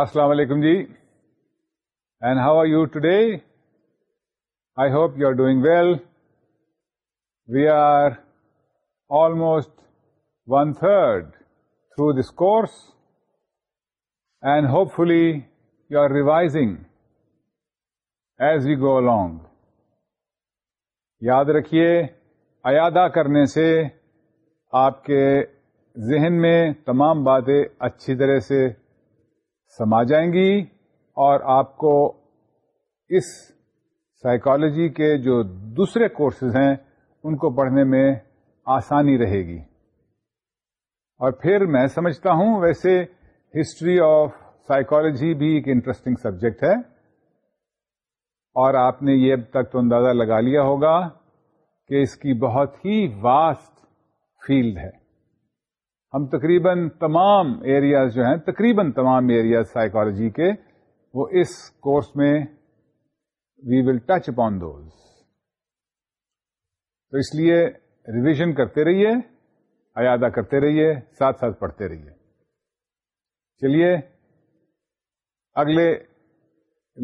السلام علیکم جی and how are you today I hope you are doing well we are almost one third through this course and hopefully you are revising as you go along یاد رکھیے ایادا کرنے سے آپ کے ذہن میں تمام باتیں اچھی طرح سے سما جائیں گی اور آپ کو اس سائیکالوجی کے جو دوسرے کورسز ہیں ان کو پڑھنے میں آسانی رہے گی اور پھر میں سمجھتا ہوں ویسے ہسٹری آف سائیکالوجی بھی ایک انٹرسٹنگ سبجیکٹ ہے اور آپ نے یہ اب تک تو اندازہ لگا لیا ہوگا کہ اس کی بہت ہی واسٹ فیلڈ ہے ہم تقریباً تمام ایریاز جو ہیں تقریباً تمام ایریاز سائیکالوجی کے وہ اس کورس میں we will touch upon those تو اس لیے ریویژن کرتے رہیے ایادا کرتے رہیے ساتھ ساتھ پڑھتے رہیے چلیے اگلے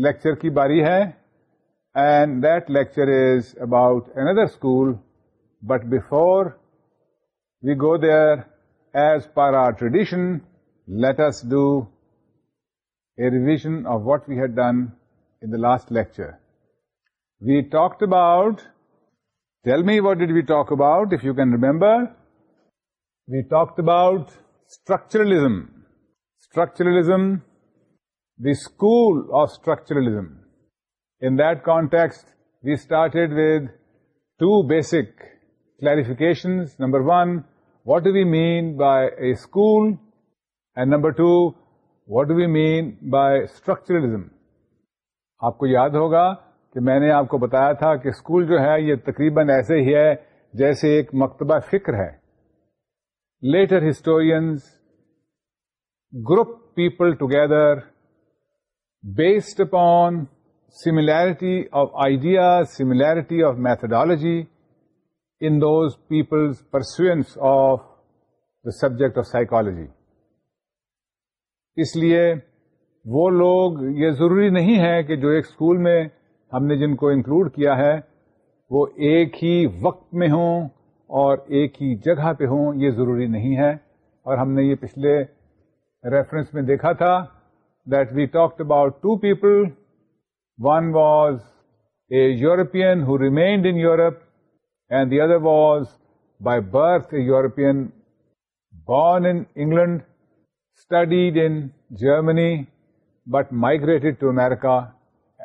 لیکچر کی باری ہے and that lecture is about another school but before we go there As per our tradition, let us do a revision of what we had done in the last lecture. We talked about, tell me what did we talk about, if you can remember. We talked about structuralism. Structuralism, the school of structuralism. In that context, we started with two basic clarifications. Number one, what we mean by a school and number two what do we mean by structuralism آپ کو یاد ہوگا کہ میں نے آپ کو بتایا تھا کہ اسکول جو ہے یہ تقریباً ایسے ہی ہے جیسے ایک مکتبہ فکر ہے later historians group people together based upon similarity of idea similarity of methodology in those Peoples pursuance of the subject of psychology اس لیے وہ لوگ یہ ضروری نہیں ہے کہ جو ایک اسکول میں ہم نے جن کو انکلوڈ کیا ہے وہ ایک ہی وقت میں ہوں اور ایک ہی جگہ پہ ہوں یہ ضروری نہیں ہے اور ہم نے یہ پچھلے ریفرنس میں دیکھا تھا that we talked about two people one was a European who remained in Europe and the other was by birth a European, born in England, studied in Germany, but migrated to America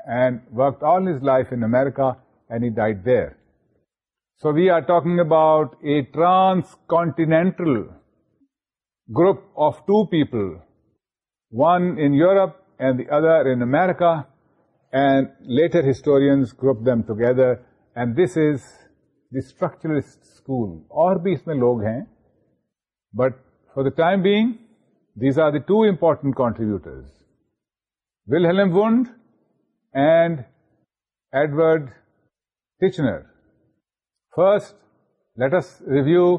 and worked all his life in America, and he died there. So we are talking about a transcontinental group of two people, one in Europe and the other in America, and later historians grouped them together, and this is the structuralist school اور بھی اس میں لوگ ہیں but for the time being these are the two important contributor Wilhelm Wundt and Edward Titchener first us review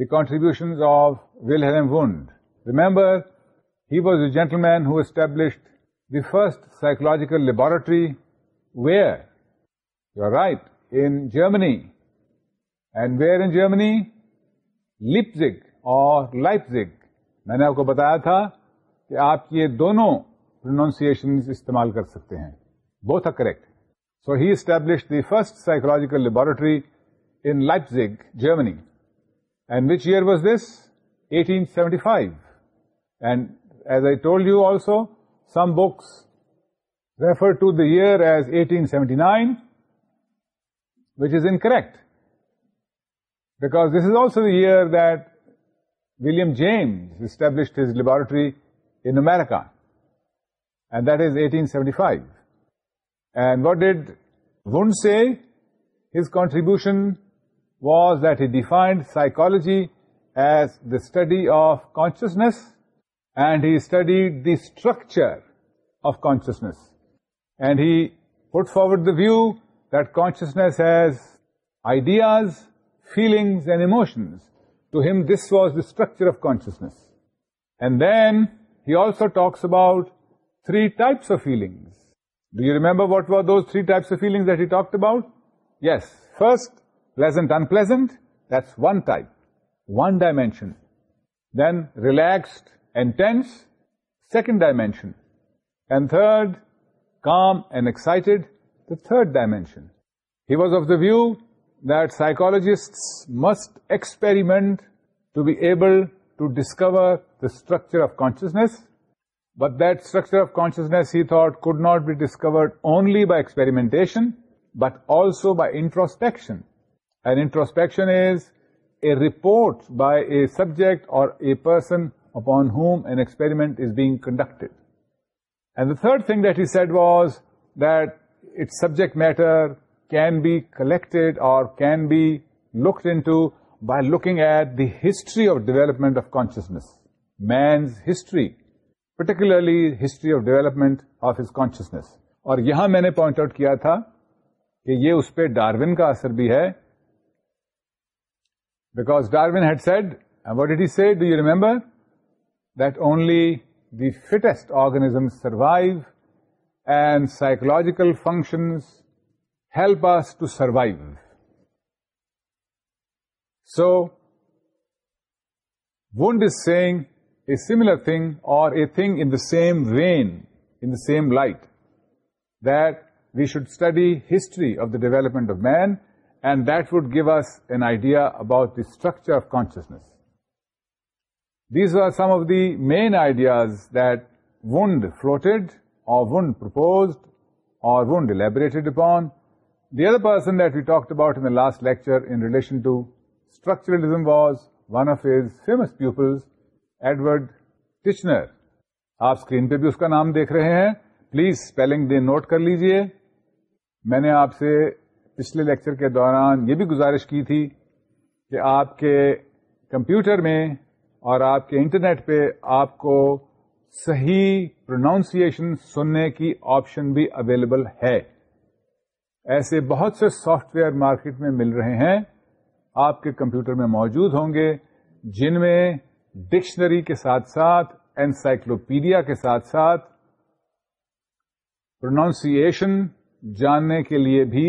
the contribution of Wilhelm Wundt remember he was a gentleman who established the first psychological laboratory where you are right in Germany. And where in Germany? Leipzig or Leipzig. میں نے آپ کو بتایا تھا کہ آپ یہ دونوں پرناؤنسیشن استعمال کر سکتے ہیں both a correct so he establish the first psychological laboratory in Leipzig Germany and which year was this eighteen seventy five and as I told you also some books refer to the year as eighteen seventy nine which is incorrect, because this is also the year that William James established his laboratory in America, and that is 1875. And what did Wundt say? His contribution was that he defined psychology as the study of consciousness, and he studied the structure of consciousness. And he put forward the view that consciousness has ideas, feelings, and emotions. To him, this was the structure of consciousness. And then he also talks about three types of feelings. Do you remember what were those three types of feelings that he talked about? Yes. First, pleasant, unpleasant. That's one type, one dimension. Then relaxed and tense, second dimension. And third, calm and excited, the third dimension. He was of the view that psychologists must experiment to be able to discover the structure of consciousness, but that structure of consciousness, he thought, could not be discovered only by experimentation, but also by introspection. And introspection is a report by a subject or a person upon whom an experiment is being conducted. And the third thing that he said was that it subject matter can be collected اور can be looked into by looking at the history of development of consciousness, means history particularly history of development of his consciousness اور یہاں میں نے point out کیا تھا کہ یہ اس پہ ڈاروین کا اثر بھی ہے because Darwin had said what did he said do you remember that only the fittest organism survive and psychological functions help us to survive. So, Wundt is saying a similar thing, or a thing in the same vein, in the same light, that we should study history of the development of man, and that would give us an idea about the structure of consciousness. These are some of the main ideas that Wundt floated or wouldn't proposed or wouldn't elaborated upon. The other person that we talked about in the last lecture in relation to structuralism was one of his famous pupils, Edward Titchener. آپ screen پہ بھی اس کا نام دیکھ رہے ہیں please spelling دے نوٹ کر لیجئے میں نے آپ سے پچھلے لیکچر کے دوران یہ بھی گزارش کی تھی کہ آپ کے کمپیوٹر میں اور آپ کے انٹرنیٹ پہ آپ کو صحیح پروناؤنسیشن سننے کی آپشن بھی اویلیبل ہے ایسے بہت سے سافٹ ویئر مارکیٹ میں مل رہے ہیں آپ کے کمپیوٹر میں موجود ہوں گے جن میں ڈکشنری کے ساتھ ساتھ انسائکلوپیڈیا کے ساتھ ساتھ پروناؤنسیشن جاننے کے لیے بھی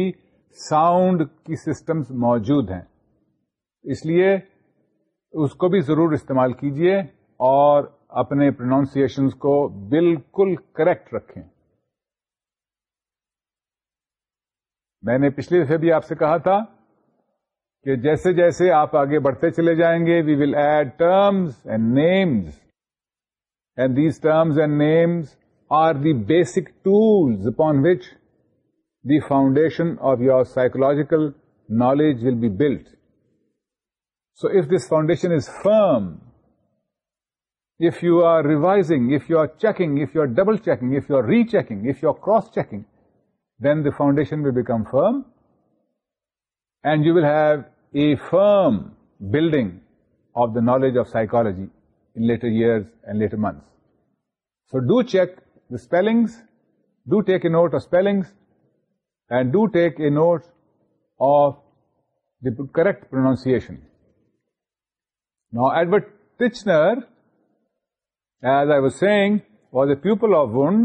ساؤنڈ کی سسٹمز موجود ہیں اس لیے اس کو بھی ضرور استعمال کیجیے اور اپنے پروناؤنسیشن کو بالکل کریکٹ رکھیں میں نے پچھلی دفعہ بھی آپ سے کہا تھا کہ جیسے جیسے آپ آگے بڑھتے چلے جائیں گے we will add terms and names and these terms and names are the basic tools upon which the foundation of your psychological knowledge will be built so if this foundation is firm if you are revising, if you are checking, if you are double checking, if you are rechecking, if you are cross checking, then the foundation will become firm and you will have a firm building of the knowledge of psychology in later years and later months. So do check the spellings, do take a note of spellings, and do take a note of the correct pronunciation. Now Edward Titchener as I a pupil people of born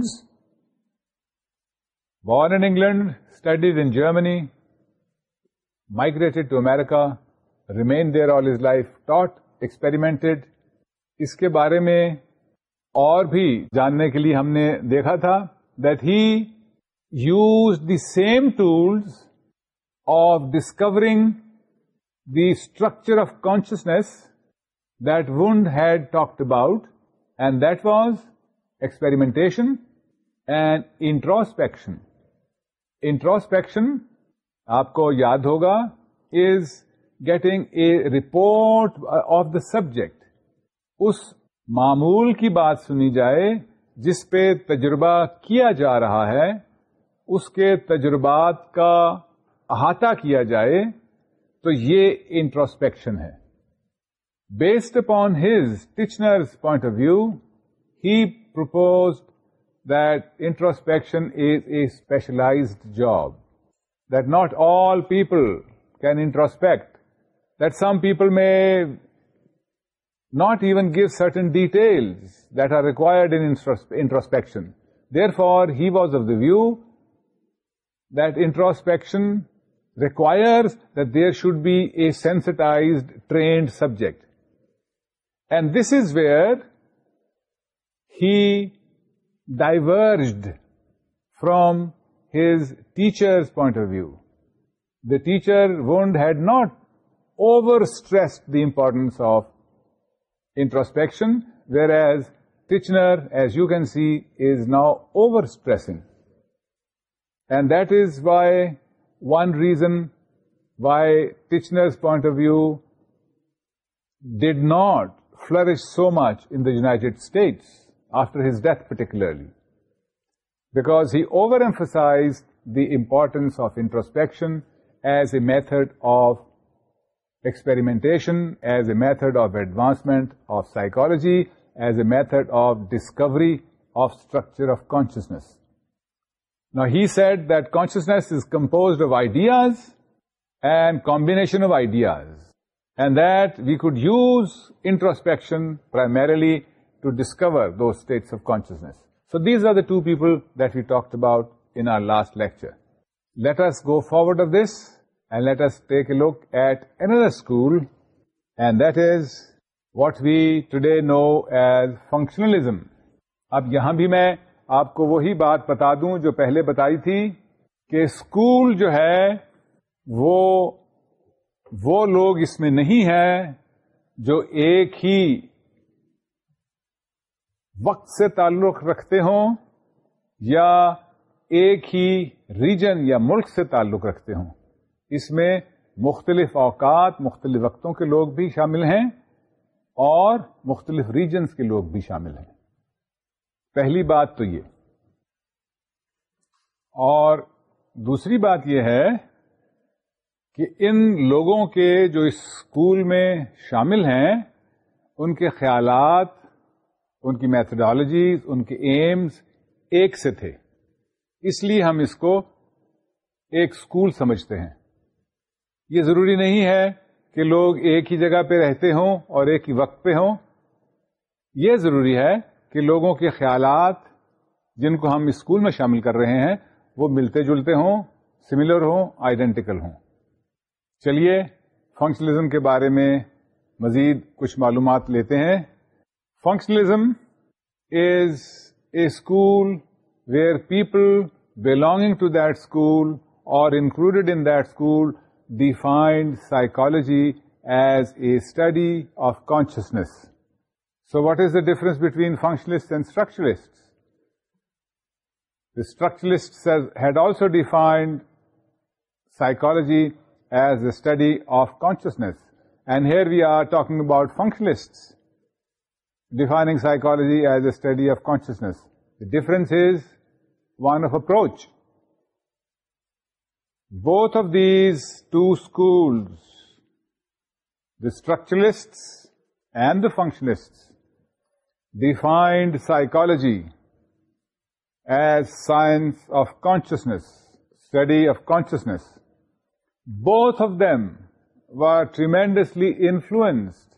born England studied in Germany migrated to America remain there all his life taught experimented. اس کے بارے میں اور بھی جاننے کے لیے ہم نے دیکھا تھا that he use the same tools of discovering the structure of consciousness that Wundt had talked about was and introspection introspection آپ کو یاد ہوگا is getting a report of the subject اس معمول کی بات سنی جائے جس پہ تجربہ کیا جا رہا ہے اس کے تجربات کا احاطہ کیا جائے تو یہ انٹروسپیکشن ہے Based upon Titchener's point of view, he proposed that introspection is a specialized job, that not all people can introspect, that some people may not even give certain details that are required in introspection. Therefore, he was of the view that introspection requires that there should be a sensitized, trained subject. And this is where he diverged from his teacher's point of view. The teacher, Wundt, had not overstressed the importance of introspection, whereas Titchener, as you can see, is now overstressing. And that is why one reason why Titchener's point of view did not flourished so much in the United States, after his death particularly, because he overemphasized the importance of introspection as a method of experimentation, as a method of advancement of psychology, as a method of discovery of structure of consciousness. Now, he said that consciousness is composed of ideas and combination of ideas. And that we could use introspection primarily to discover those states of consciousness so these are the two people that we talked about in our last lecture let's go forward of this and let's take a look at another school and that is what we today know now as functionalism اب یہاں بھی میں آپ کو وہی بات بتا دوں جو پہلے بتائی تھی کہ اسکول جو ہے وہ وہ لوگ اس میں نہیں ہے جو ایک ہی وقت سے تعلق رکھتے ہوں یا ایک ہی ریجن یا ملک سے تعلق رکھتے ہوں اس میں مختلف اوقات مختلف وقتوں کے لوگ بھی شامل ہیں اور مختلف ریجنس کے لوگ بھی شامل ہیں پہلی بات تو یہ اور دوسری بات یہ ہے کہ ان لوگوں کے جو اس اسکول میں شامل ہیں ان کے خیالات ان کی میتھڈالوجیز ان کے ایمز ایک سے تھے اس لیے ہم اس کو ایک اسکول سمجھتے ہیں یہ ضروری نہیں ہے کہ لوگ ایک ہی جگہ پہ رہتے ہوں اور ایک ہی وقت پہ ہوں یہ ضروری ہے کہ لوگوں کے خیالات جن کو ہم اسکول میں شامل کر رہے ہیں وہ ملتے جلتے ہوں سملر ہوں آئیڈینٹیکل ہوں چلیے فنکشنلزم کے بارے میں مزید کچھ معلومات لیتے ہیں functionalism is a school where people belonging to that school اور included in that school defined psychology as a study of consciousness so what is the difference between functionalist and اسٹرکچرسٹ The اسٹرکچرسٹ had also defined psychology as the study of consciousness. And here we are talking about functionalists defining psychology as a study of consciousness. The difference is one of approach. Both of these two schools, the structuralists and the functionalists, defined psychology as science of consciousness, study of consciousness. Both of them were tremendously influenced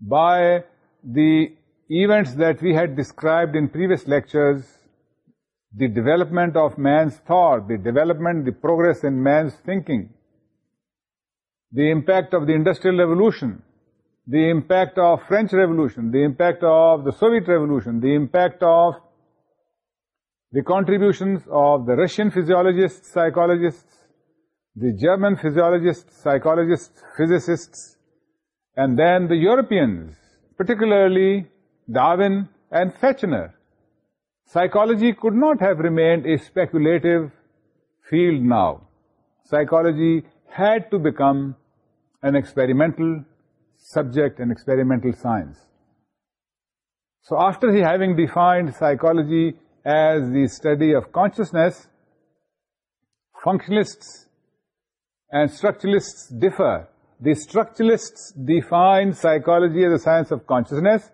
by the events that we had described in previous lectures, the development of man's thought, the progress in man's thinking, the impact of the Industrial Revolution, the impact of French Revolution, the impact of the Soviet Revolution, the impact of the contributions of the Russian physiologists, psychologists, the German physiologists, psychologists, physicists, and then the Europeans, particularly Darwin and Fechner. Psychology could not have remained a speculative field now. Psychology had to become an experimental subject, an experimental science. So after having defined psychology as the study of consciousness, functionalists differ the structurist define psychology essence of consciousness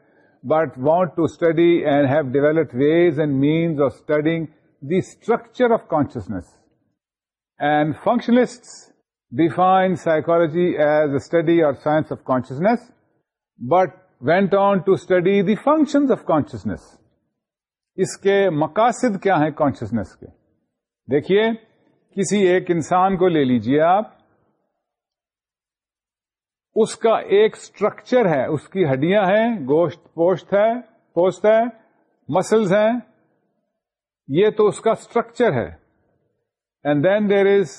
but want to study and have develop ways and means of studying the structure of consciousness and functionist define psychology as a study اور science of consciousness but went on to study the function of consciousness اس کے مقاصد کیا ہیں consciousness کے دیکھیے کسی ایک انسان کو لے لیجیے آپ اس کا ایک اسٹرکچر ہے اس کی ہڈیاں ہیں گوشت پوشت ہے پوست ہے مسلز ہیں یہ تو اس کا اسٹرکچر ہے and then there is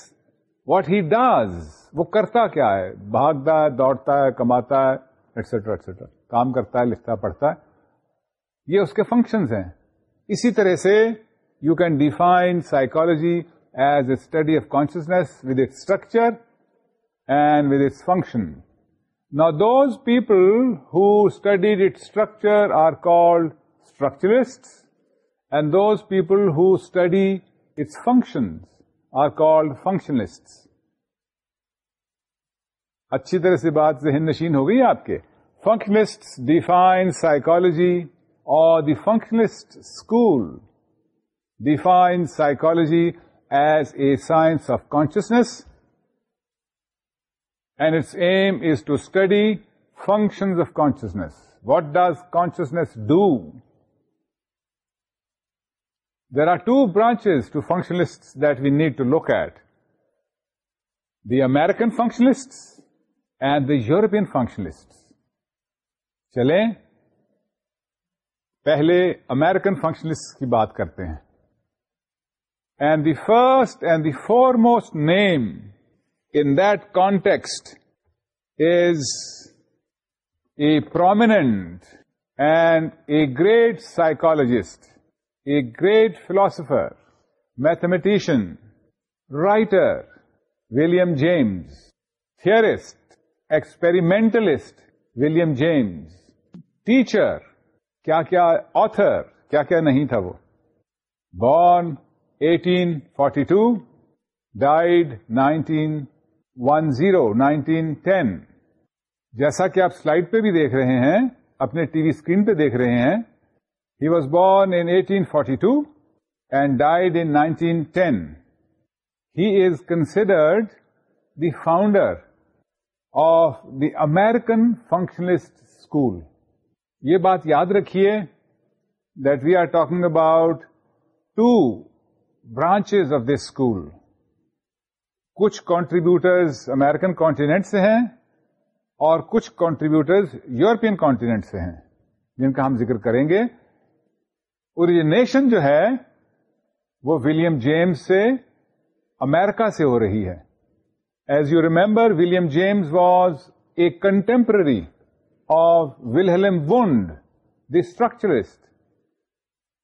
what he does وہ کرتا کیا ہے بھاگتا ہے دوڑتا ہے کماتا ہے ایٹسٹرا ایٹسٹرا کام کرتا ہے لکھتا ہے پڑھتا ہے یہ اس کے فنکشنز ہیں اسی طرح سے you can define psychology as a study of consciousness with it structure and with its function those people ہٹڈیڈ it structure are called اسٹرکچرسٹ and those people who study its function are called functionalist اچھی طرح سے بات ذہن نشین ہو گئی آپ کے functionalist define psychology اور the functionist school define psychology as a science of consciousness and its aim is to study function of consciousness what does consciousness do there are two branch to functionist that we need to look at the American functionist and the European functionist چلیں پہلے American functionist کی بات کرتے ہیں and the first and the foremost name in the context is a prominent and a great سائیکولوج a great philosopher mathematician writer William James theorist experimentalist William James teacher کیا author کیا نہیں تھا وہ born eighteen forty two died nineteen one zero nineteen ten جیسا کہ آپ slide پہ بھی دیکھ رہے ہیں اپنے ٹی وی اسکرین پہ دیکھ رہے ہیں he was born in eighteen forty two and died in nineteen ten he is considered the founder of the American functionalist school یہ بات یاد رکھیے that we are talking about two branches of this school کچھ contributors American continent سے ہیں اور کچھ contributors European continent سے ہیں جن کا ہم ذکر کریں گے اوریجنیشن جو ہے وہ ولیم جیمز سے امیرکا سے ہو رہی ہے as you remember William James was a contemporary of Wilhelm Wundt the structuralist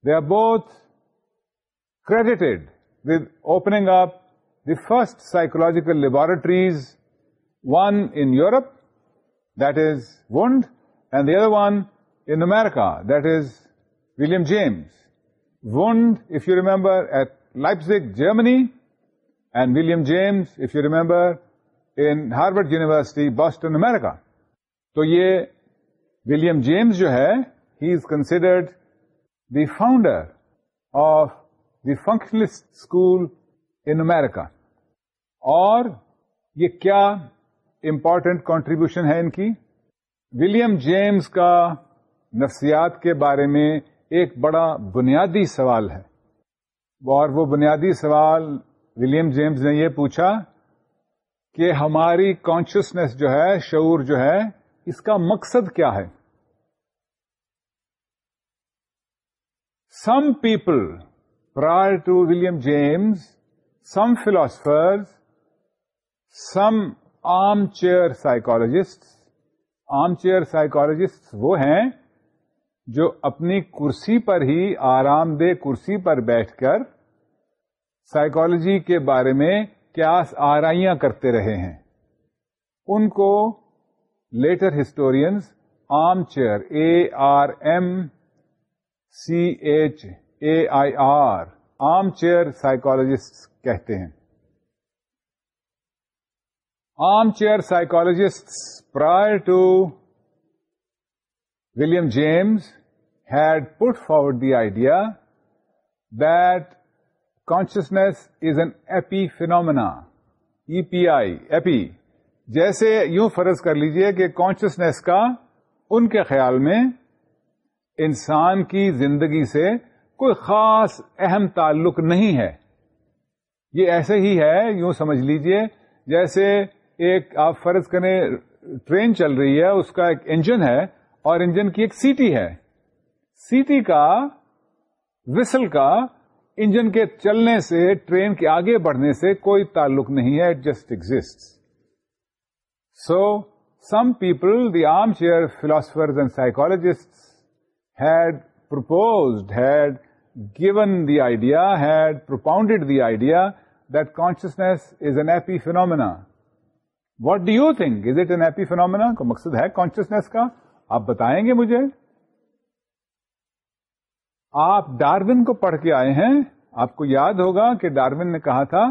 they are both credited with opening up the first psychological laboratories one in Europe that is Wundt and air one in America that is William James Wundt if you remember a Leipzig Germany and William James if you remember in Harvard University Boston America تو یہ ولیم جیمز جو ہے he is considered the founder of the functionalist school in America اور یہ کیا important contribution ہے ان کی ولیم جیمز کا نفسیات کے بارے میں ایک بڑا بنیادی سوال ہے اور وہ بنیادی سوال ولیم جیمز نے یہ پوچھا کہ ہماری کانشیسنیس جو ہے شعور جو ہے اس کا مقصد کیا ہے some people prior to William James, some philosophers, some armchair psychologists, armchair psychologists وہ ہیں جو اپنی کرسی پر ہی آرام دہ کرسی پر بیٹھ کر سائیکالوجی کے بارے میں کیاس آرائیاں کرتے رہے ہیں ان کو later historians arm chair A R M C H A I R آم چیئر سائیکولوجسٹ کہتے ہیں آم chair psychologist prior to William James had put forward the idea that consciousness is an epiphenomena E P I epi جیسے یوں فرض کر لیجئے کہ کانشیسنیس کا ان کے خیال میں انسان کی زندگی سے کوئی خاص اہم تعلق نہیں ہے یہ ایسے ہی ہے یوں سمجھ لیجئے جیسے ایک آپ فرض کریں ٹرین چل رہی ہے اس کا ایک انجن ہے اور انجن کی ایک سیٹی ہے سیٹی کا وسل کا انجن کے چلنے سے ٹرین کے آگے بڑھنے سے کوئی تعلق نہیں ہے it just exit so some people the arm chair philosophers and psychologist had proposed had given the idea, had propounded the idea that consciousness is an epiphenomena what do you think is it an epiphenomena کو مقصد ہے consciousness کا آپ بتائیں گے مجھے آپ Darwin کو پڑھ کے آئے ہیں آپ کو یاد ہوگا کہ ڈاروین نے کہا تھا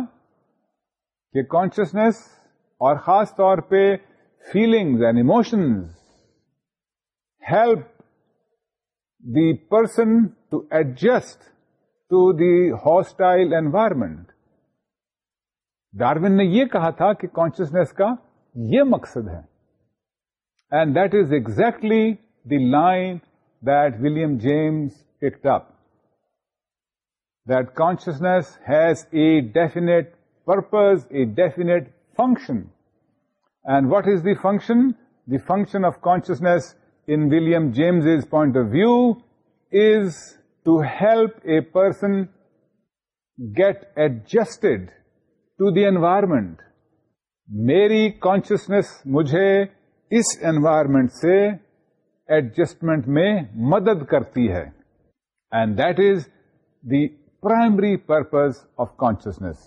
کہ کانشیسنیس اور خاص طور پہ feelings and emotions help the person adjust to the hostile environment Darwin نے یہ کہا تھا کہ کانشیسنیس کا یہ مقصد ہے and that is exactly that William James اکٹھ consciousness has a definite purpose a definite function and what is the function the function of consciousness in William James is point of view is to help a person get adjust to the environment میری کانشیسنیس مجھے اس ایورمنٹ سے adjustment میں مدد کرتی ہے and that is the primary purpose of consciousness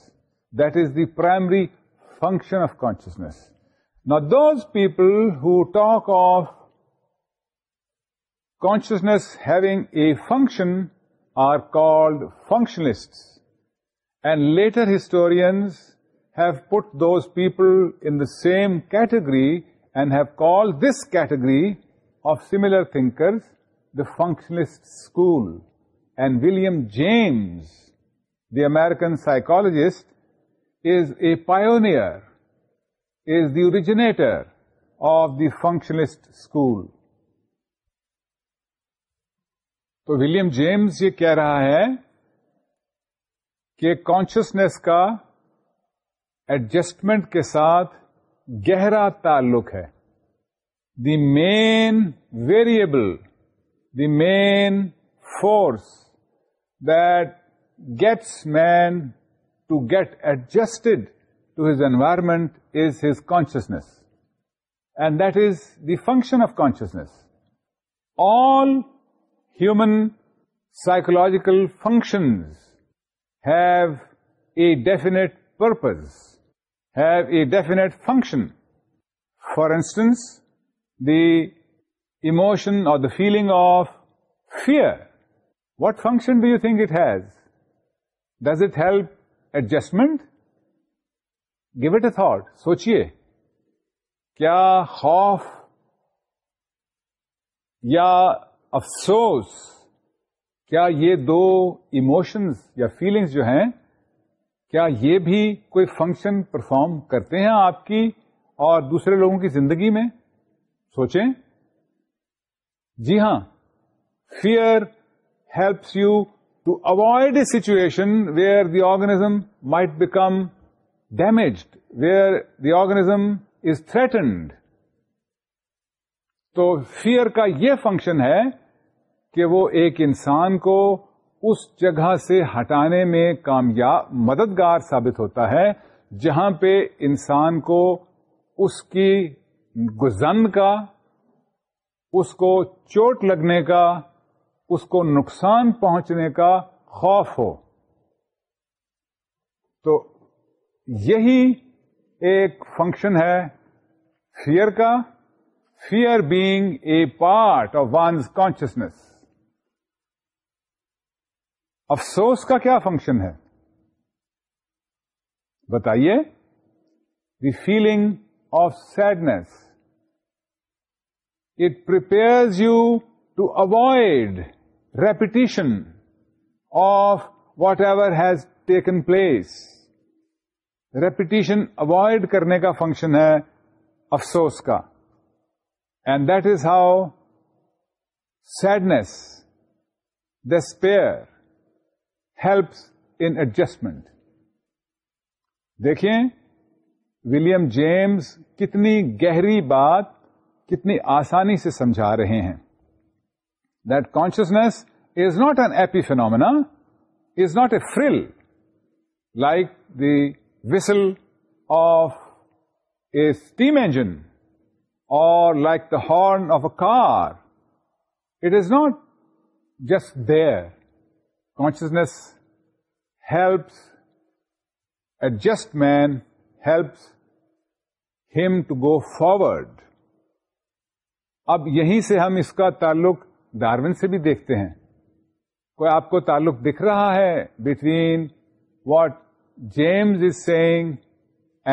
that is the primary function of consciousness نا those people who talk of consciousness having a function are called functionalists, and later historians have put those people in the same category and have called this category of similar thinkers the functionalist school. And William James, the American psychologist, is a pioneer, is the originator of the functionalist school. تو William James یہ کہہ رہا ہے کہ consciousness کا adjustment کے ساتھ گہرا تعلق ہے the main variable the main force that gets man to get adjusted to his environment is his consciousness and that is the function of consciousness all human psychological function have a definite purpose have a definite function for instance the emotion or the feeling of fear what function do you think it has does it help adjustment give it a thought سوچیے کیا خوف یا افسوس کیا یہ دو emotions یا feelings جو ہیں کیا یہ بھی کوئی فنکشن پرفارم کرتے ہیں آپ کی اور دوسرے لوگوں کی زندگی میں سوچیں جی ہاں fear helps you to avoid a situation where the organism might become damaged where the organism is threatened تو فیئر کا یہ فنکشن ہے کہ وہ ایک انسان کو اس جگہ سے ہٹانے میں کامیاب مددگار ثابت ہوتا ہے جہاں پہ انسان کو اس کی گزن کا اس کو چوٹ لگنے کا اس کو نقصان پہنچنے کا خوف ہو تو یہی ایک فنکشن ہے فیئر کا fear being a part of one's consciousness افسوس کا کیا فنکشن ہے بتائیے the feeling of sadness it prepares you to avoid repetition of whatever has taken place repetition avoid کرنے کا فنکشن ہے افسوس کا and that is how sadness pair helps in adjustment دیکھیں ولیم جیمز کتنی گہری بات کتنی آسانی سے سمجھا رہے ہیں that consciousness is not an epiphenomena is not a Thar like the whistle of a steam engine اور like the horn of a car it is not just there consciousness helps adjust main helps ہم to go forward اب یہیں سے ہم اس کا تعلق Darwin سے بھی دیکھتے ہیں کوئی آپ کو تعلق دکھ رہا ہے between what James is seeing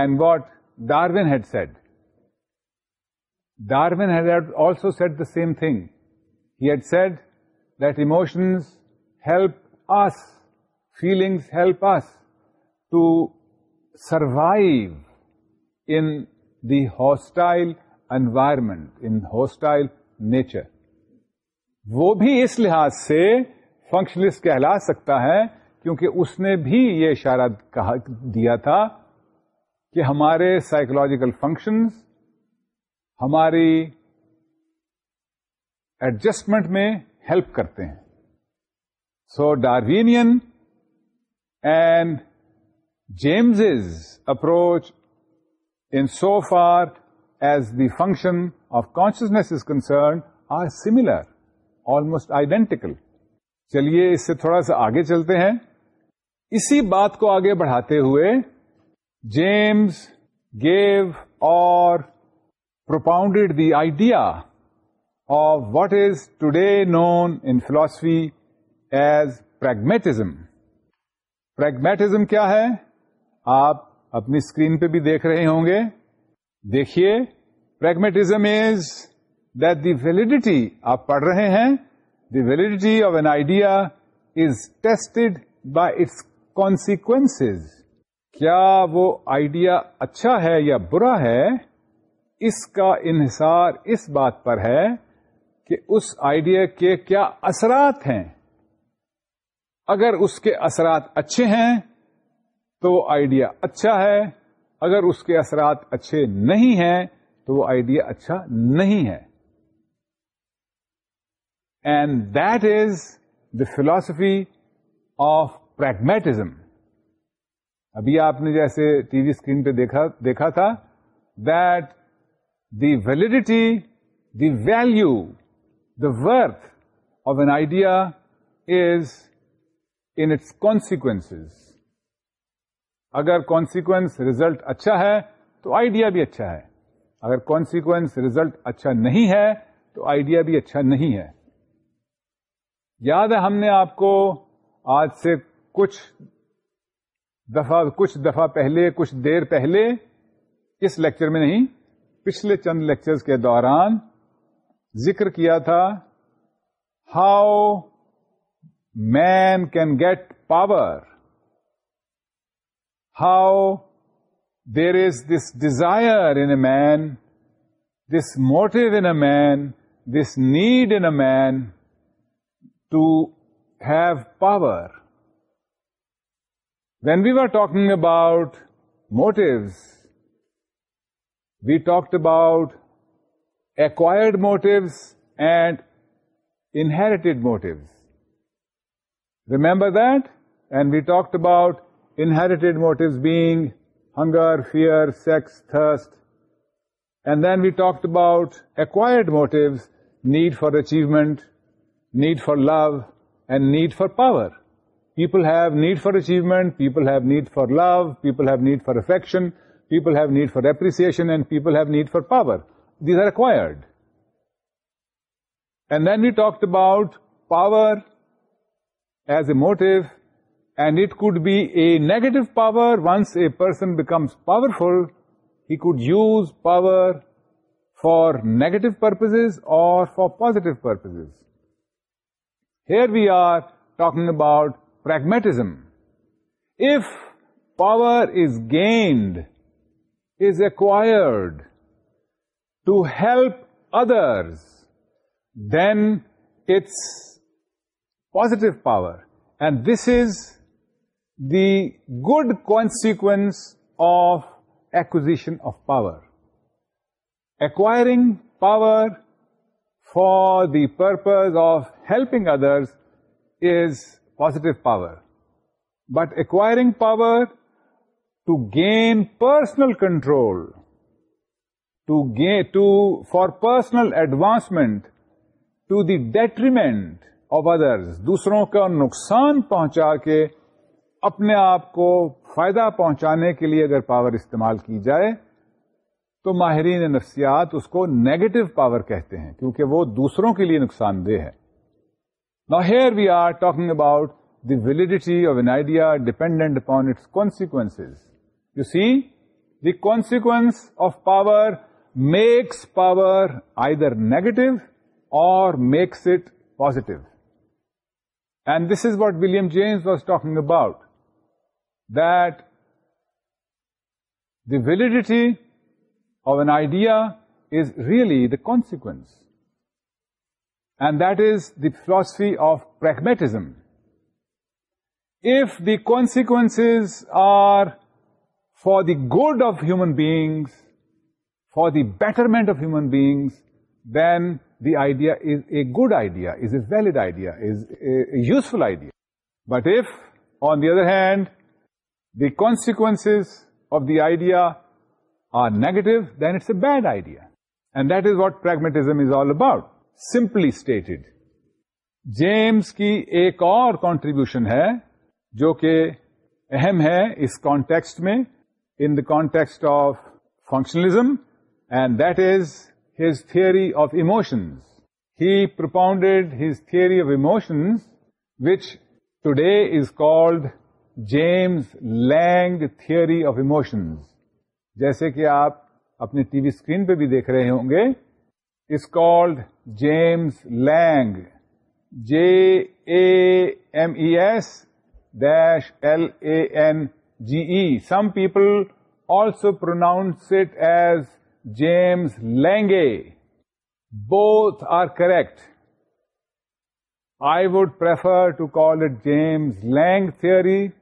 and what دار had said Darwin had also said the same thing he had said that emotions help feelings help us to the hostile environment in hostile nature وہ بھی اس لحاظ سے functionalist کہلا سکتا ہے کیونکہ اس نے بھی یہ اشارہ کہا دیا تھا کہ ہمارے سائیکولوجیکل فنکشنز ہماری ایڈجسٹمنٹ میں ہیلپ کرتے ہیں so Darwin and James approach in so far as the function of consciousness is concern are similar almost identical چلیے اس سے تھوڑا سا آگے چلتے ہیں اسی بات کو آگے بڑھاتے ہوئے James gave or propounded the idea of what is today known in philosophy as pragmatism pragmatism کیا ہے آپ اپنی اسکرین پہ بھی دیکھ رہے ہوں گے دیکھیے pragmatism is that the validity آپ پڑھ رہے ہیں the validity of an idea is tested by its consequence کیا وہ آئیڈیا اچھا ہے یا برا ہے اس کا انحصار اس بات پر ہے کہ اس آئیڈیا کے کیا اثرات ہیں اگر اس کے اثرات اچھے ہیں تو آئیڈیا اچھا ہے اگر اس کے اثرات اچھے نہیں ہیں تو وہ آئیڈیا اچھا نہیں ہے and that is the philosophy of pragmatism ابھی آپ نے جیسے ٹی وی اسکرین پہ دیکھا دیکھا تھا that the validity the value the worth of an idea is its consequence اگر کانسیکوینس ریزلٹ اچھا ہے تو آئیڈیا بھی اچھا ہے اگر کانسیکوینس ریزلٹ اچھا نہیں ہے تو آئیڈیا بھی اچھا نہیں ہے یاد ہے ہم نے آپ کو آج سے کچھ دفعہ کچھ دفعہ پہلے کچھ دیر پہلے اس لیکچر میں نہیں پچھلے چند لیکچر کے دوران ذکر کیا تھا how man can get power, how there is this desire in a man, this motive in a man, this need in a man to have power. When we were talking about motives, we talked about acquired motives and inherited motives. Remember that? And we talked about inherited motives being hunger, fear, sex, thirst. And then we talked about acquired motives, need for achievement, need for love, and need for power. People have need for achievement, people have need for love, people have need for affection, people have need for appreciation, and people have need for power. These are acquired. And then we talked about power as a motive, and it could be a negative power. Once a person becomes powerful, he could use power for negative purposes or for positive purposes. Here we are talking about pragmatism. If power is gained, is acquired to help others, then it's positive power. And this is the good consequence of acquisition of power. Acquiring power for the purpose of helping others is positive power. But acquiring power to gain personal control, for personal advancement, to the detriment others دوسروں کا نقصان پہنچا کے اپنے آپ کو فائدہ پہنچانے کے لیے اگر پاور استعمال کی جائے تو ماہرین نفسیات اس کو نیگیٹو پاور کہتے ہیں کیونکہ وہ دوسروں کے لیے نقصان دہ ہے نا here we are talking about the validity of an idea dependent upon its consequence you see the consequence of power makes power either negative or makes it positive And this is what William James was talking about, that the validity of an idea is really the consequence. And that is the philosophy of pragmatism. If the consequences are for the good of human beings, for the betterment of human beings, then the idea is a good idea is a valid idea is a useful idea but if on the other hand the consequence of the idea are negative then it's a bad idea and that is what pragmatism is all about simply stated James کی ایک اور contribution ہے جو کہ اہم ہے اس context میں in the cast of functionalism and that is the theory of emotions he propounded his theory of emotions which today is called James Lange theory of emotions جیسے کہ آپ اپنے ٹی وی اسکرین پہ بھی دیکھ رہے ہوں گے is called James Lange J A M E S dash L A N G E some people also pronounce it as James Lange. Both are correct. I would prefer to call it James Lange theory.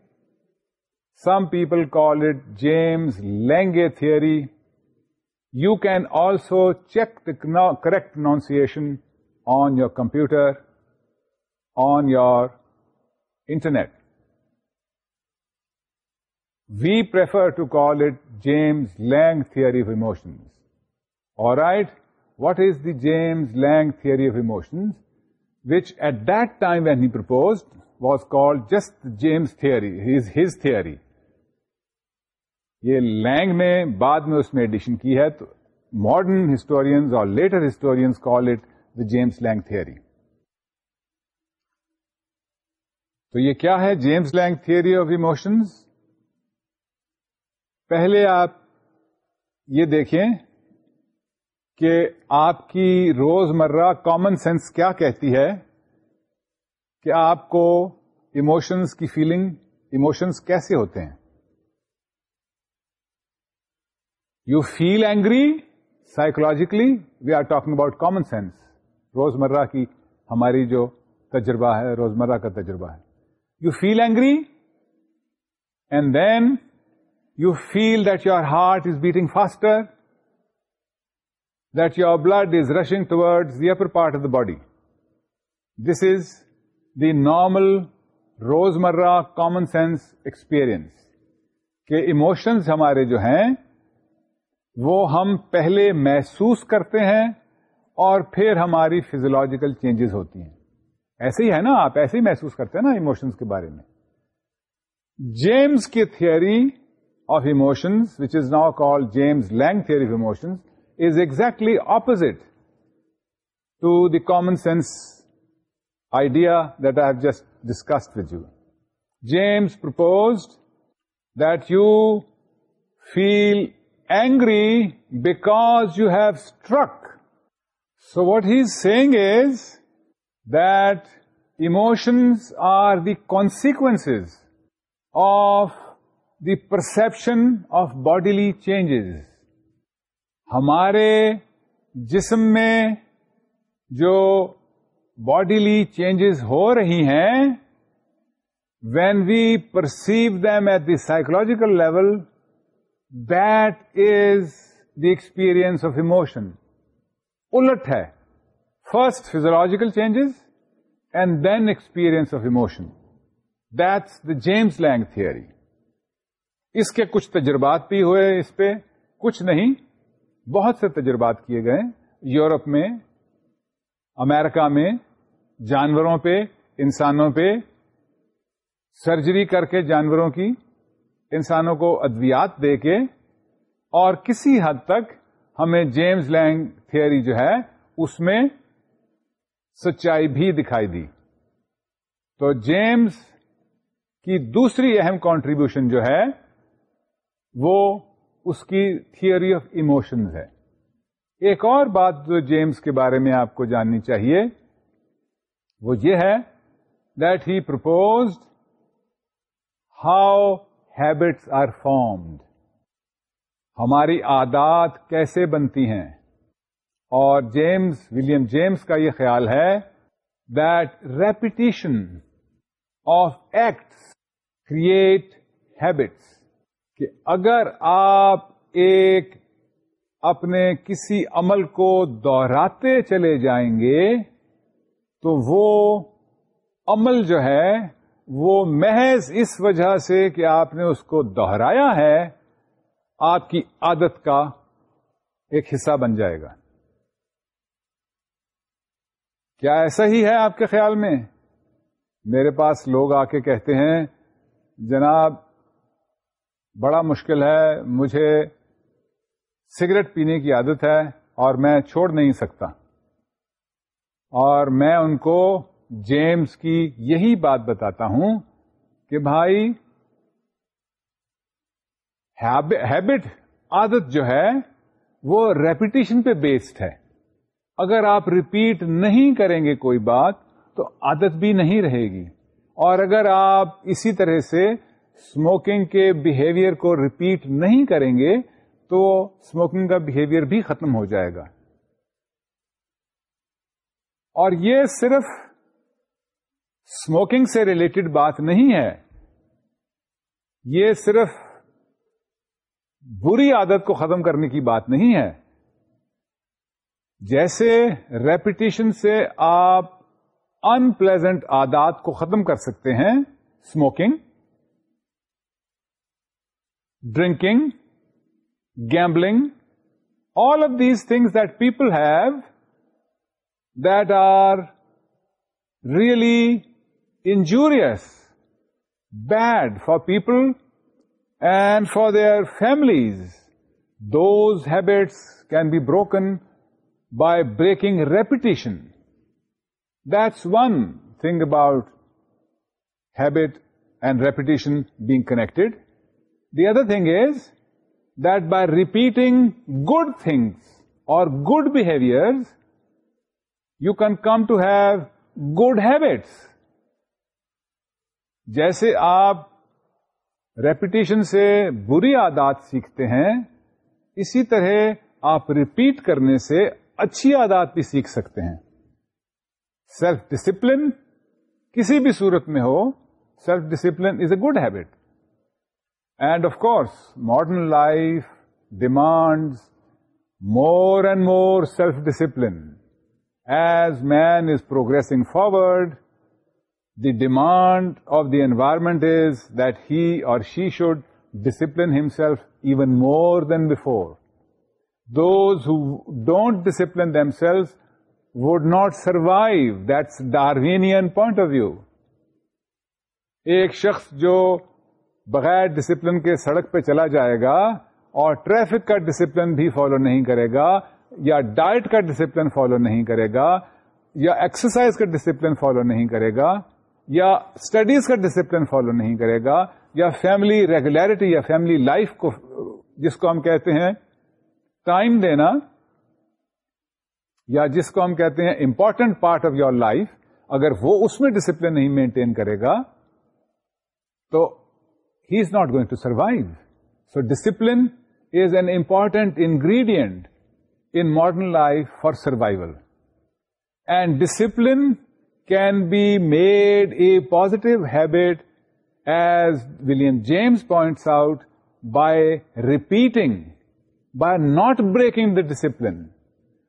Some people call it James Lange theory. You can also check the correct pronunciation on your computer, on your internet. We prefer to call it James Lange theory of emotions or right what is the James Lange theory of emotions which at time when he propose was call just James theory, is his theory یہ Lange میں بعد میں اس میں edition کی ہے تو modern historians or later historians call it the James Lange theory تو یہ کیا ہے James Lange theory of emotions پہلے آپ یہ دیکھیں کہ آپ کی روزمرہ کامن سینس کیا کہتی ہے کہ آپ کو ایموشنس کی فیلنگ ایموشنس کیسے ہوتے ہیں you feel angry psychologically we are talking about common sense روزمرہ کی ہماری جو تجربہ ہے روزمرہ کا تجربہ ہے you feel angry and then you feel that your heart is beating faster that your blood is rushing towards the upper part of the body this is the normal rosemarra, common sense experience کہ emotions ہمارے جو ہیں وہ ہم پہلے محسوس کرتے ہیں اور پھر ہماری فیزولوجیکل چینجز ہوتی ہیں ایسے ہی ہے نا آپ ایسے ہی محسوس کرتے ہیں نا ایموشنز کے بارے میں جیمز کی theory of emotions, which is now called James Lange theory of emotions, is exactly opposite to the common sense idea that I have just discussed with you. James proposed that you feel angry because you have struck. So what he's saying is that emotions are the consequences of the perception of bodily changes ہمارے جسم میں جو bodily changes ہو رہی ہیں when we perceive them at the psychological level that is the experience of emotion الٹ ہے first physiological changes and then experience of emotion that's the James Lange theory اس کے کچھ تجربات بھی ہوئے اس پہ کچھ نہیں بہت سے تجربات کیے گئے یورپ میں امریکہ میں جانوروں پہ انسانوں پہ سرجری کر کے جانوروں کی انسانوں کو ادویات دے کے اور کسی حد تک ہمیں جیمز لینگ تھیوری جو ہے اس میں سچائی بھی دکھائی دی تو جیمز کی دوسری اہم کانٹریبیوشن جو ہے وہ اس کی تھیوری آف ایموشنز ہے ایک اور بات جو جیمس کے بارے میں آپ کو جاننی چاہیے وہ یہ ہے that he proposed how habits are formed ہماری عادات کیسے بنتی ہیں اور جیمس ولیم جیمس کا یہ خیال ہے that repetition of acts create habits کہ اگر آپ ایک اپنے کسی عمل کو دوہراتے چلے جائیں گے تو وہ عمل جو ہے وہ محض اس وجہ سے کہ آپ نے اس کو دوہرایا ہے آپ کی عادت کا ایک حصہ بن جائے گا کیا ایسا ہی ہے آپ کے خیال میں میرے پاس لوگ آ کے کہتے ہیں جناب بڑا مشکل ہے مجھے سگریٹ پینے کی عادت ہے اور میں چھوڑ نہیں سکتا اور میں ان کو جیمز کی یہی بات بتاتا ہوں کہ بھائی ہیبٹ عادت جو ہے وہ ریپیٹیشن پہ بیسڈ ہے اگر آپ ریپیٹ نہیں کریں گے کوئی بات تو عادت بھی نہیں رہے گی اور اگر آپ اسی طرح سے اسموکنگ کے بہیویئر کو ریپیٹ نہیں کریں گے تو اسموکنگ کا بہیویئر بھی ختم ہو جائے گا اور یہ صرف اسموکنگ سے ریلیٹڈ بات نہیں ہے یہ صرف بری عادت کو ختم کرنے کی بات نہیں ہے جیسے ریپیٹیشن سے آپ ان پلیزنٹ عادات کو ختم کر سکتے ہیں smoking drinking, gambling, all of these things that people have that are really injurious, bad for people and for their families. Those habits can be broken by breaking repetition. That's one thing about habit and repetition being connected. The other thing is that by repeating good things or good behaviour you can come to have good habits جیسے آپ repetition سے بری عادات سیکھتے ہیں اسی طرح آپ ریپیٹ کرنے سے اچھی عادات بھی سیکھ سکتے ہیں سیلف ڈسپلن کسی بھی صورت میں ہو self discipline is a good habit and of course modern life demand more and more self discipline as man is progressing forward the demand of the environment is that he or she should discipline himself even more than before those who don't discipline them self would not survive that's Darwinian point of view ایک شخص جو بغیر discipline کے سڑک پہ چلا جائے گا اور ٹریفک کا ڈسپلن بھی فالو نہیں کرے گا یا ڈائٹ کا ڈسپلن فالو نہیں کرے گا یا ایکسرسائز کا ڈسپلن فالو نہیں کرے گا یا اسٹڈیز کا ڈسپلن فالو نہیں کرے گا یا فیملی ریگولیرٹی یا فیملی لائف کو جس کو ہم کہتے ہیں ٹائم دینا یا جس کو ہم کہتے ہیں important part of your life اگر وہ اس میں ڈسپلن نہیں مینٹین کرے گا تو he is not going to survive. So discipline is an important ingredient in modern life for survival. And discipline can be made a positive habit, as William James points out, by repeating, by not breaking the discipline.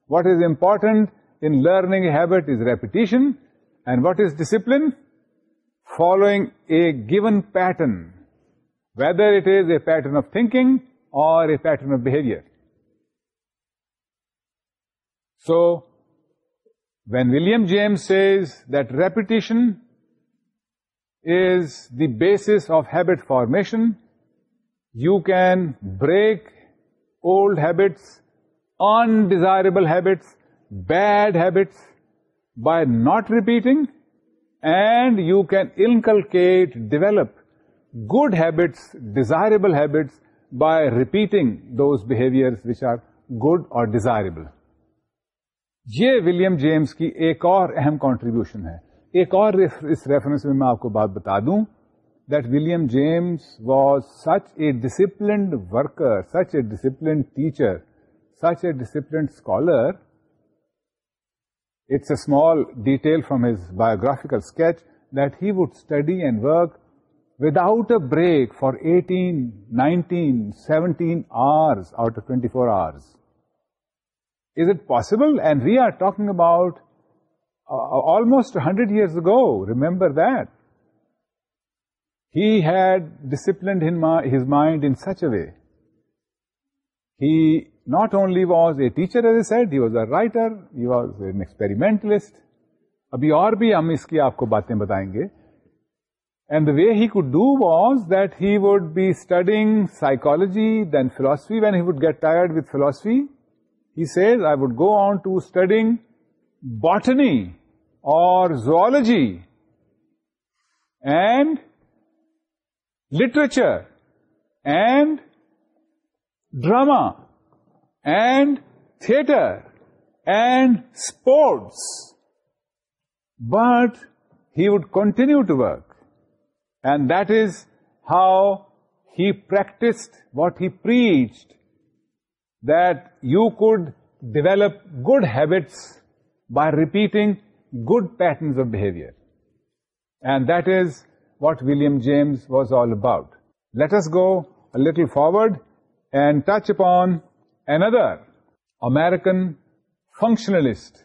What is important in learning a habit is repetition, and what is discipline? Following a given pattern whether it is a pattern of thinking or a pattern of behavior. So, when William James says that repetition is the basis of habit formation, you can break old habits, undesirable habits, bad habits by not repeating, and you can inculcate, develop good habits desirable habits by repeating those behaviour which are good اور desirable یہ William James کی ایک اور اہم contribution ہے ایک اور اس reference میں میں آپ کو بات بتا دوں that William James was such a disciplined worker such a disciplined teacher such a disciplined scholar it's a small detail from his biographical sketch that he would study and work without a break for eighteen nineteen seventy hours out of twenty four hour is it possible and we are talking about almost hundred years ago remember disciplined in his mind in such a way he not only was a teacher as a set he was a writer he was an experimentalist ابھی اور بھی ہم اس کی آپ کو باتیں بتائیں گے And the way he could do was that he would be studying psychology, then philosophy. When he would get tired with philosophy, he says, I would go on to studying botany or zoology and literature and drama and theater and sports. But he would continue to work. And that is how he practiced what he preached, that you could develop good habits by repeating good patterns of behavior. And that is what William James was all about. Let us go a little forward and touch upon another American functionalist,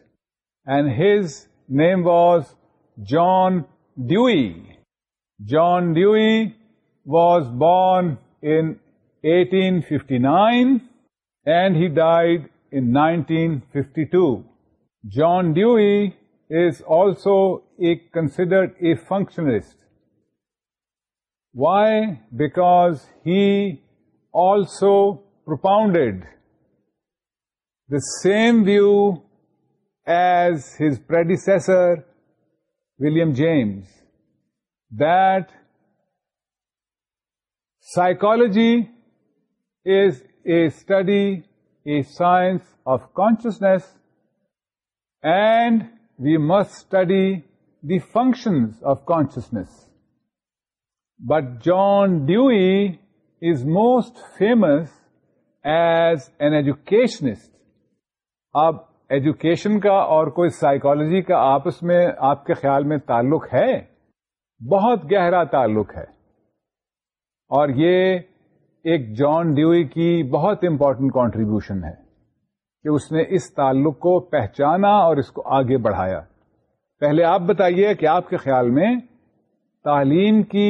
and his name was John Dewey. John Dewey was born in 1859 and he died in 1952. John Dewey is also considered a functionalist. Why? Because he also propounded the same view as his predecessor, William James. psychology is a study a science of consciousness and we must study the functions of consciousness but John Dewey is most famous as an educationist اب education کا اور کوئی psychology کا آپس میں آپ کے خیال میں تعلق ہے بہت گہرا تعلق ہے اور یہ ایک جان ڈیوئی کی بہت امپورٹنٹ کانٹریبیوشن ہے کہ اس نے اس تعلق کو پہچانا اور اس کو آگے بڑھایا پہلے آپ بتائیے کہ آپ کے خیال میں تعلیم کی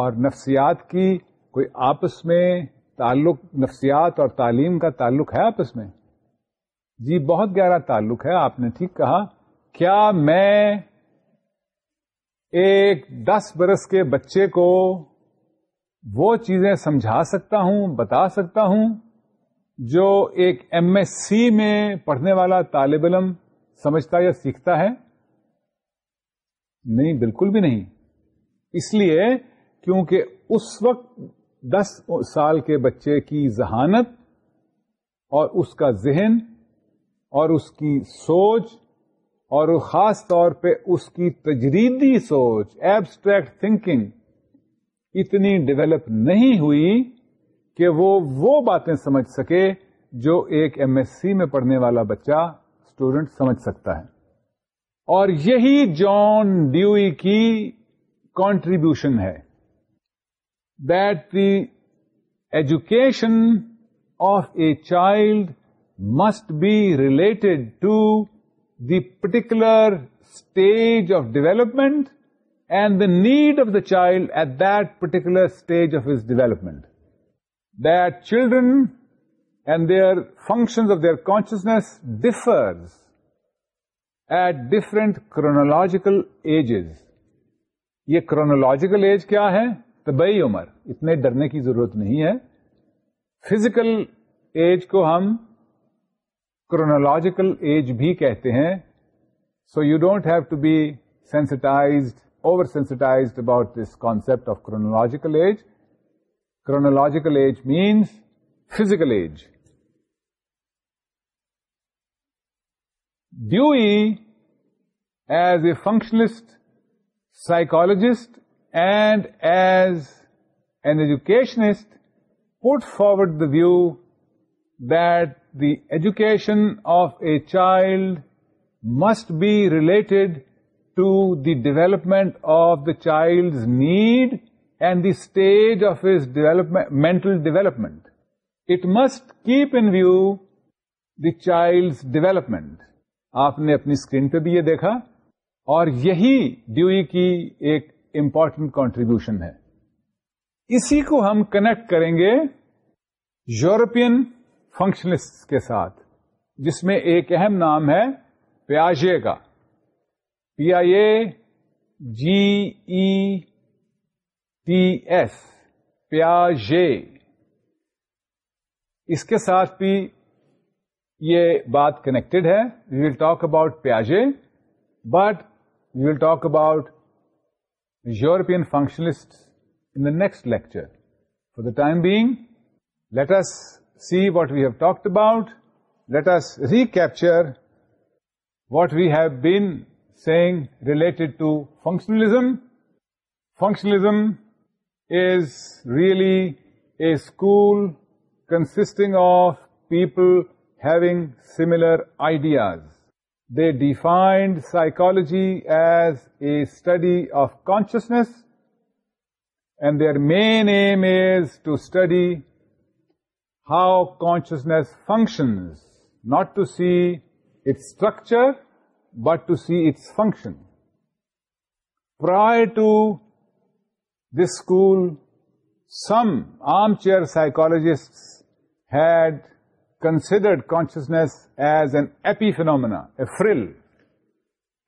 اور نفسیات کی کوئی آپس میں تعلق نفسیات اور تعلیم کا تعلق ہے آپس میں جی بہت گہرا تعلق ہے آپ نے ٹھیک کہا کیا میں ایک دس برس کے بچے کو وہ چیزیں سمجھا سکتا ہوں بتا سکتا ہوں جو ایک ایم ایس سی میں پڑھنے والا طالب علم سمجھتا یا سیکھتا ہے نہیں بالکل بھی نہیں اس لیے کیونکہ اس وقت دس سال کے بچے کی ذہانت اور اس کا ذہن اور اس کی سوچ اور خاص طور پہ اس کی تجریدی سوچ ایبسٹریکٹ تھنکنگ اتنی ڈیولپ نہیں ہوئی کہ وہ باتیں سمجھ سکے جو ایک ایم ایس سی میں پڑھنے والا بچہ اسٹوڈنٹ سمجھ سکتا ہے اور یہی جان ڈیوئی کی کانٹریبیوشن ہے that the education of a child must be related to the particular stage of development and the need of the child at that particular stage of his development That children and their functions of their consciousness differs at different chronological ages یہ chronological age کیا ہے طبی عمر اتنے ڈرنے کی ضرورت نہیں ہے فزیکل ایج کو ہم کرونالوجیکل ایج بھی کہتے ہیں so you don't have to be sensitized over sensitized about this concept of chronological age chronological age means physical age Dewey as a functionalist psychologist and as an educationist put forward the view that the education of a child must be related to the development of the child's need and the stage of his development, mental development. It must keep in view the child's development. آپ نے اپنی screen پہ بھی یہ دیکھا اور یہی Dewey کی ایک امپورٹنٹ کانٹریبیوشن ہے اسی کو ہم کنیکٹ کریں گے یورپین فنکشنسٹ کے ساتھ جس میں ایک اہم نام ہے پیاجے کا پی آئی اے جی ای ایس پیاجے اس کے ساتھ بھی یہ بات کنیکٹڈ ہے وی ول ٹاک اباؤٹ پیاجے but we will talk about European functionalist in the next lecture for the time being let's see what we have talked about. Let us recapture what we have been saying related to functionalism. Functionalism is really a school consisting of people having similar ideas. They defined psychology as a study of consciousness, and their main aim is to study consciousness functions not to see its structure but to see its function prior to this school some armchair psychologist had considered consciousness as an epiphenomenon a thrill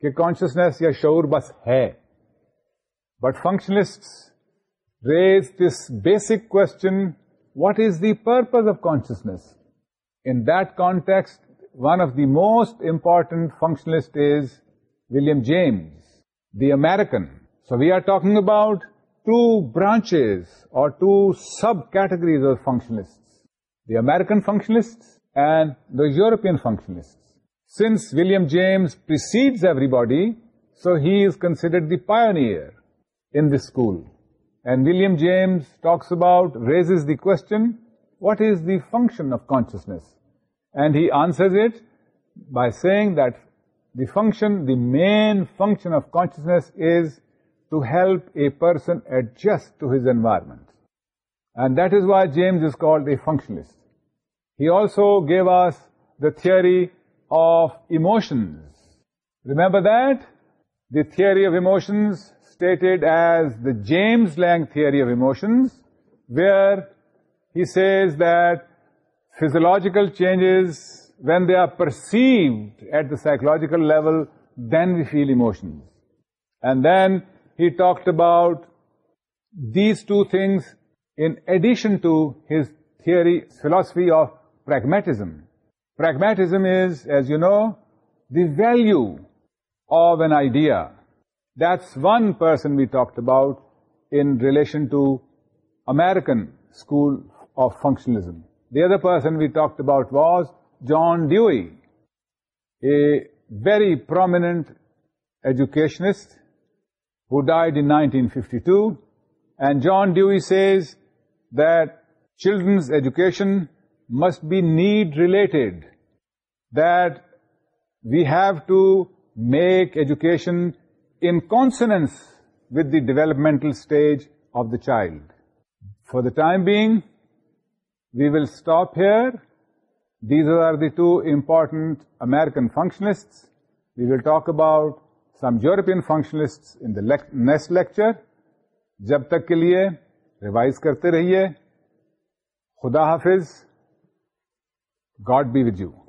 کہ consciousness یا شور بس ہے but functionist raise this basic con What is the purpose of consciousness? In that context, one of the most important functionalists is William James, the American. So we are talking about two branches or two subcategories of functionalists, the American functionalists and the European functionalists. Since William James precedes everybody, so he is considered the pioneer in this school. And William James talks about, raises the question, what is the function of consciousness? And he answers it by saying that the main function of consciousness is to help a person adjust to his environment. And that is why James is called a functionalist. He also gave us the theory of emotions. Remember that? The theory of emotions stated as the James Lang theory of emotions, where he says that physiological changes, when they are perceived at the psychological level, then we feel emotions. And then he talked about these two things in addition to his theory, philosophy of pragmatism. Pragmatism is, as you know, the value of an idea that's one person we talked about in relation to American school of functionalism. The other person we talked about was John Dewey, a very prominent educationist who died in 1952. And John Dewey says that children's education must be need-related, that we have to make education in consonance with the developmental stage of the child for the time being we will stop here these are the two important American functionist we will talk about some European functionist in next lecture جب تک کے لیے revise کرتے رہیے خدا حافظ God be we